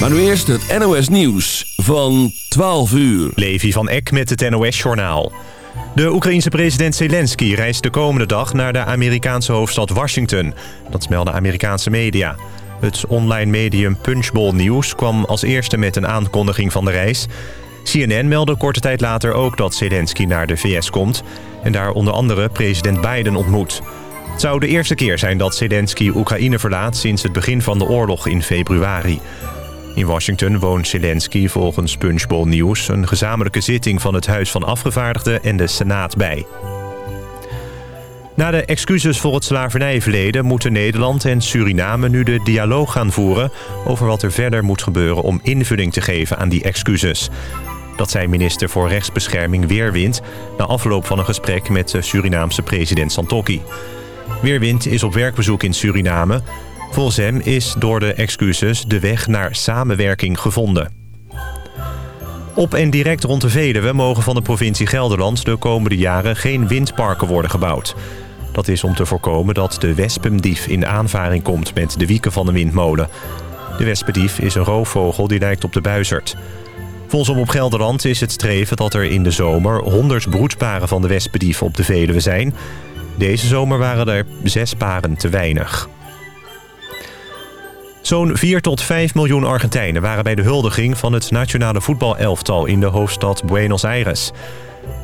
Maar nu eerst het NOS Nieuws van 12 uur. Levi van Eck met het NOS Journaal. De Oekraïense president Zelensky reist de komende dag naar de Amerikaanse hoofdstad Washington. Dat melden Amerikaanse media. Het online medium Punchbowl News kwam als eerste met een aankondiging van de reis. CNN meldde korte tijd later ook dat Zelensky naar de VS komt... en daar onder andere president Biden ontmoet. Het zou de eerste keer zijn dat Zelensky Oekraïne verlaat... sinds het begin van de oorlog in februari. In Washington woont Zelensky volgens Punchbowl News... een gezamenlijke zitting van het Huis van Afgevaardigden en de Senaat bij. Na de excuses voor het slavernijverleden moeten Nederland en Suriname nu de dialoog gaan voeren over wat er verder moet gebeuren om invulling te geven aan die excuses. Dat zei minister voor Rechtsbescherming Weerwind na afloop van een gesprek met de Surinaamse president Santokki. Weerwind is op werkbezoek in Suriname. Volgens hem is door de excuses de weg naar samenwerking gevonden. Op en direct rond de Veluwe mogen van de provincie Gelderland de komende jaren geen windparken worden gebouwd. Dat is om te voorkomen dat de wespendief in aanvaring komt met de wieken van de windmolen. De wespendief is een roofvogel die lijkt op de buizerd. Volgens op Gelderland is het streven dat er in de zomer 100 broedsparen van de wespendief op de Veluwe zijn. Deze zomer waren er zes paren te weinig. Zo'n 4 tot 5 miljoen Argentijnen waren bij de huldiging van het nationale voetbalelftal in de hoofdstad Buenos Aires.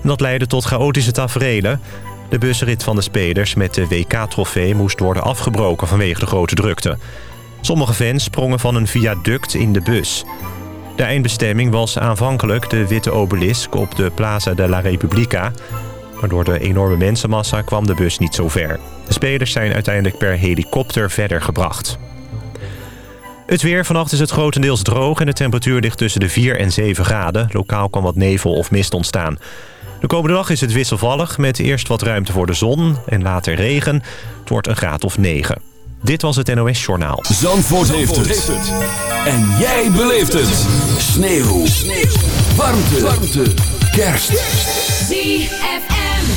Dat leidde tot chaotische taferelen. De busrit van de spelers met de WK-trofee moest worden afgebroken vanwege de grote drukte. Sommige fans sprongen van een viaduct in de bus. De eindbestemming was aanvankelijk de witte obelisk op de Plaza de la Repubblica. Maar door de enorme mensenmassa kwam de bus niet zo ver. De spelers zijn uiteindelijk per helikopter verder gebracht. Het weer. Vannacht is het grotendeels droog en de temperatuur ligt tussen de 4 en 7 graden. Lokaal kan wat nevel of mist ontstaan. De komende dag is het wisselvallig met eerst wat ruimte voor de zon en later regen. Het wordt een graad of 9. Dit was het NOS Journaal. Zandvoort, heeft, het. En jij beleeft het. Sneeuw. Sneeuw. Warmte. Warmte. Kerst. ZFM.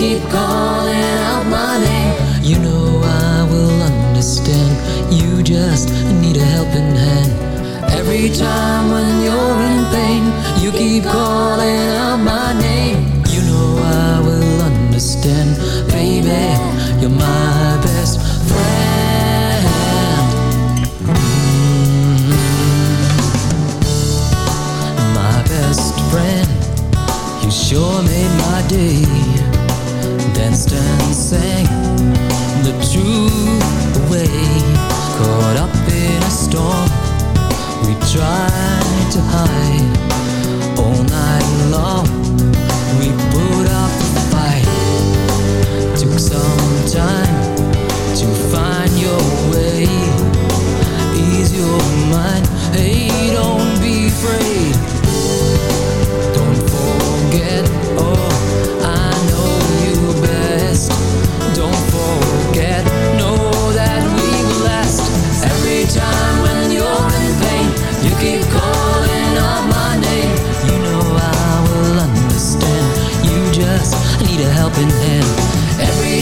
keep calling out my name. You know I will understand. You just need a helping hand. Every time when you're in pain, you keep calling out my name. You know I will understand, baby. You're my best friend. Mm -hmm. My best friend, you sure made my day.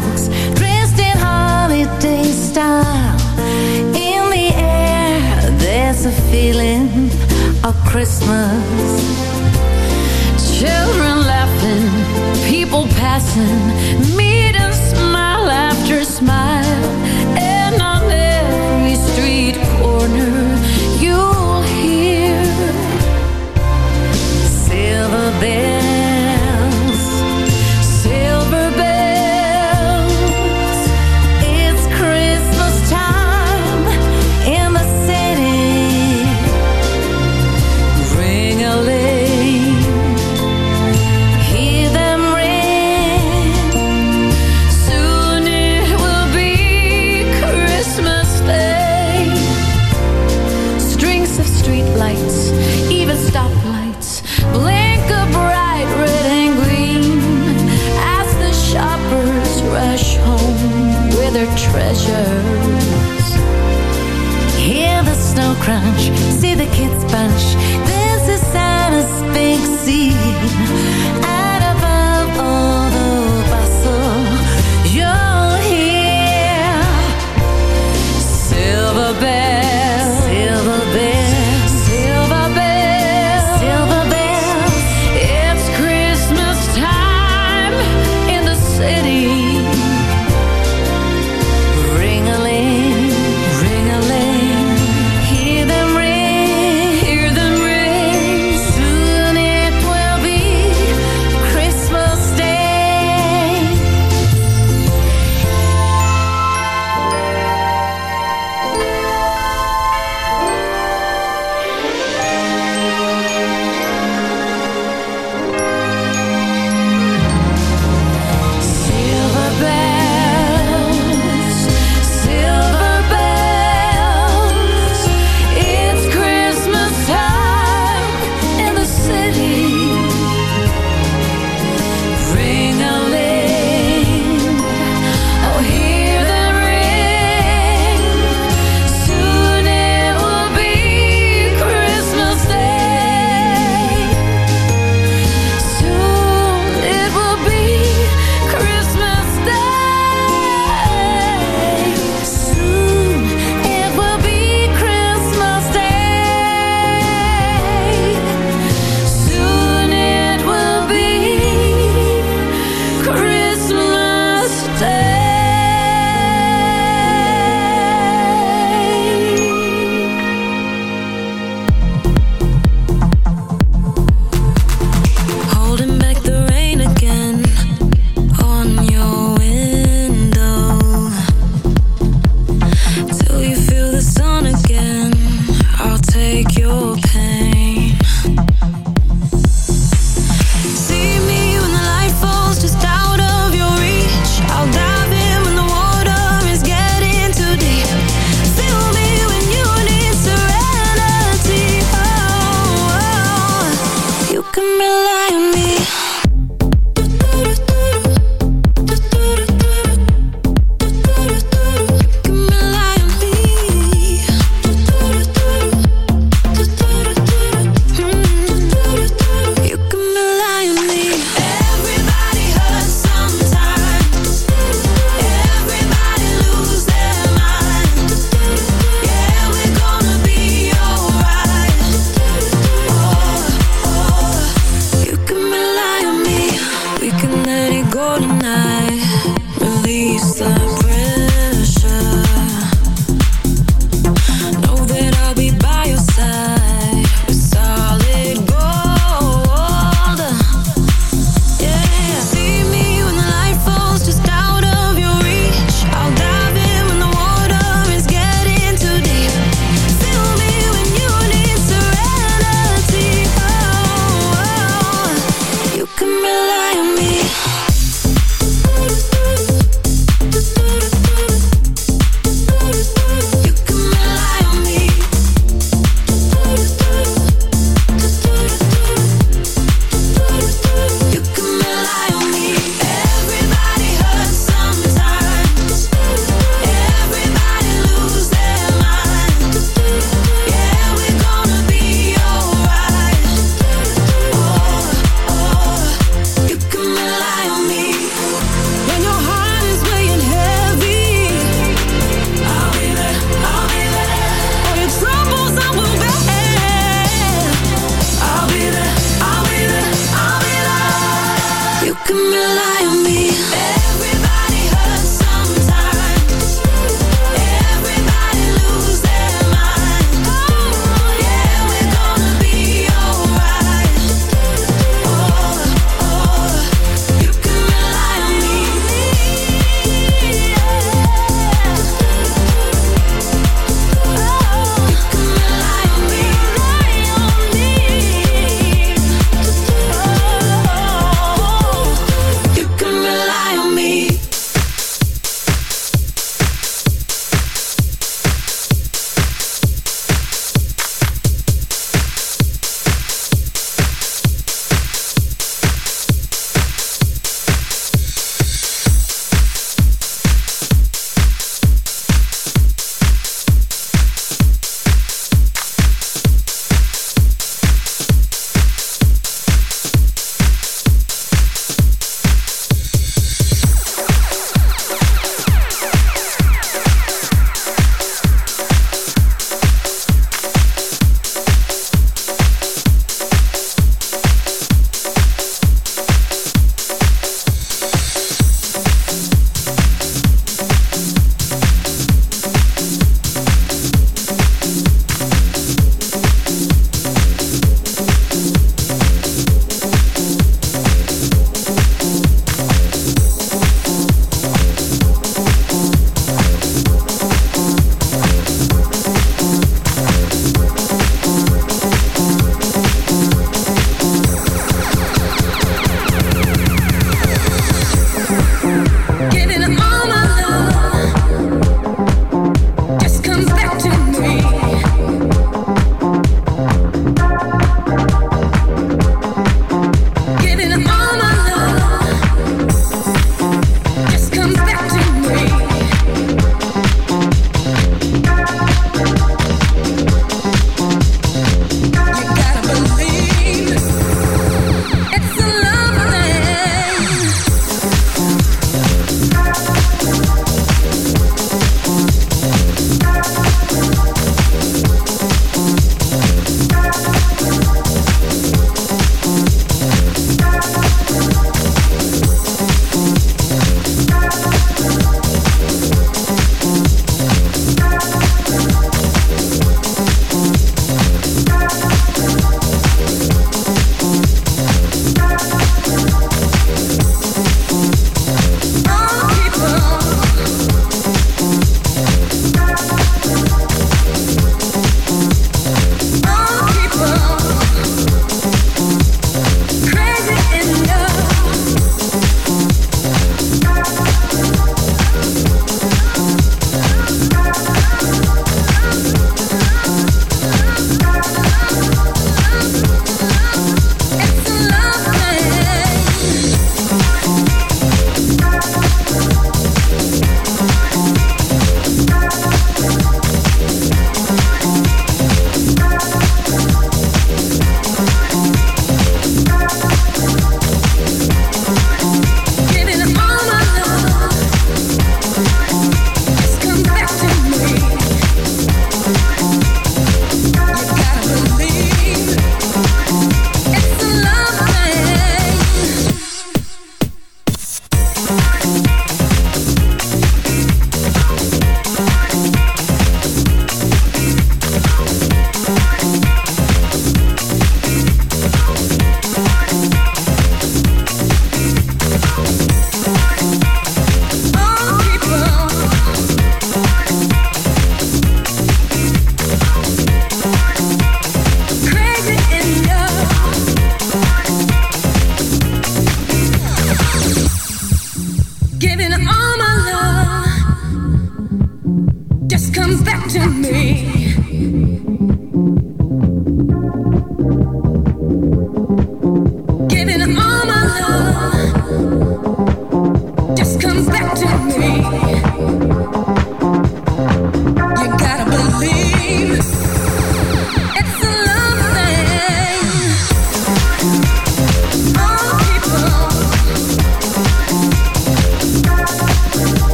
folks dressed in holiday style. In the air, there's a feeling of Christmas. Children laughing, people passing, meet and smile after smile. And on every street corner, you'll hear silver bells.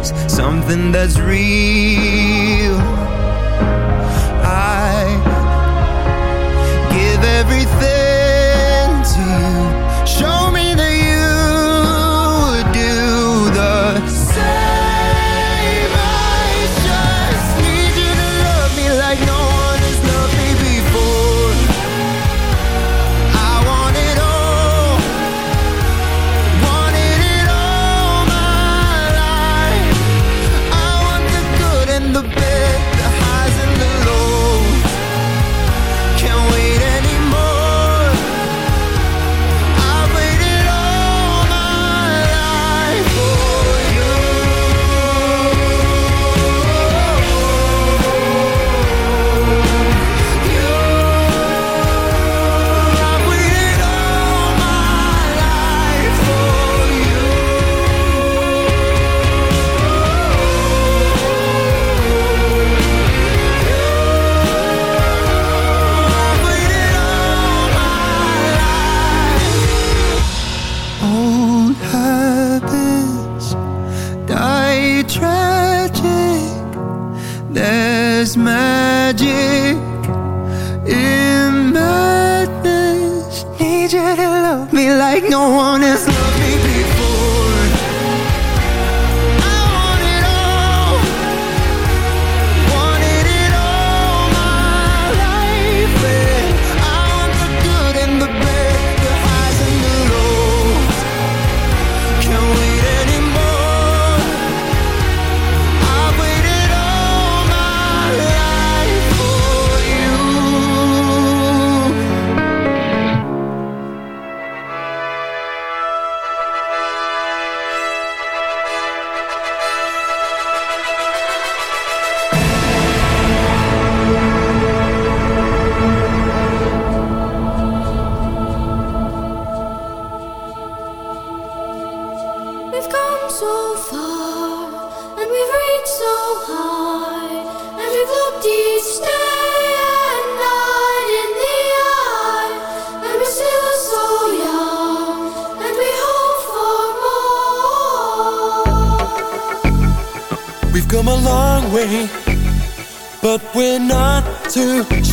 is something that's real. I give everything to you. Show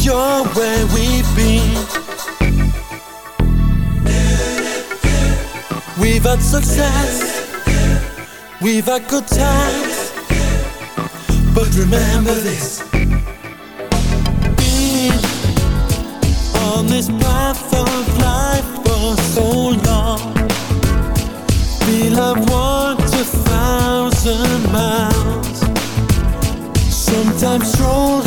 you're where we've been. We've had success, we've had good times, but remember this. Being on this path of life for so long, we have walked a thousand miles, sometimes strolled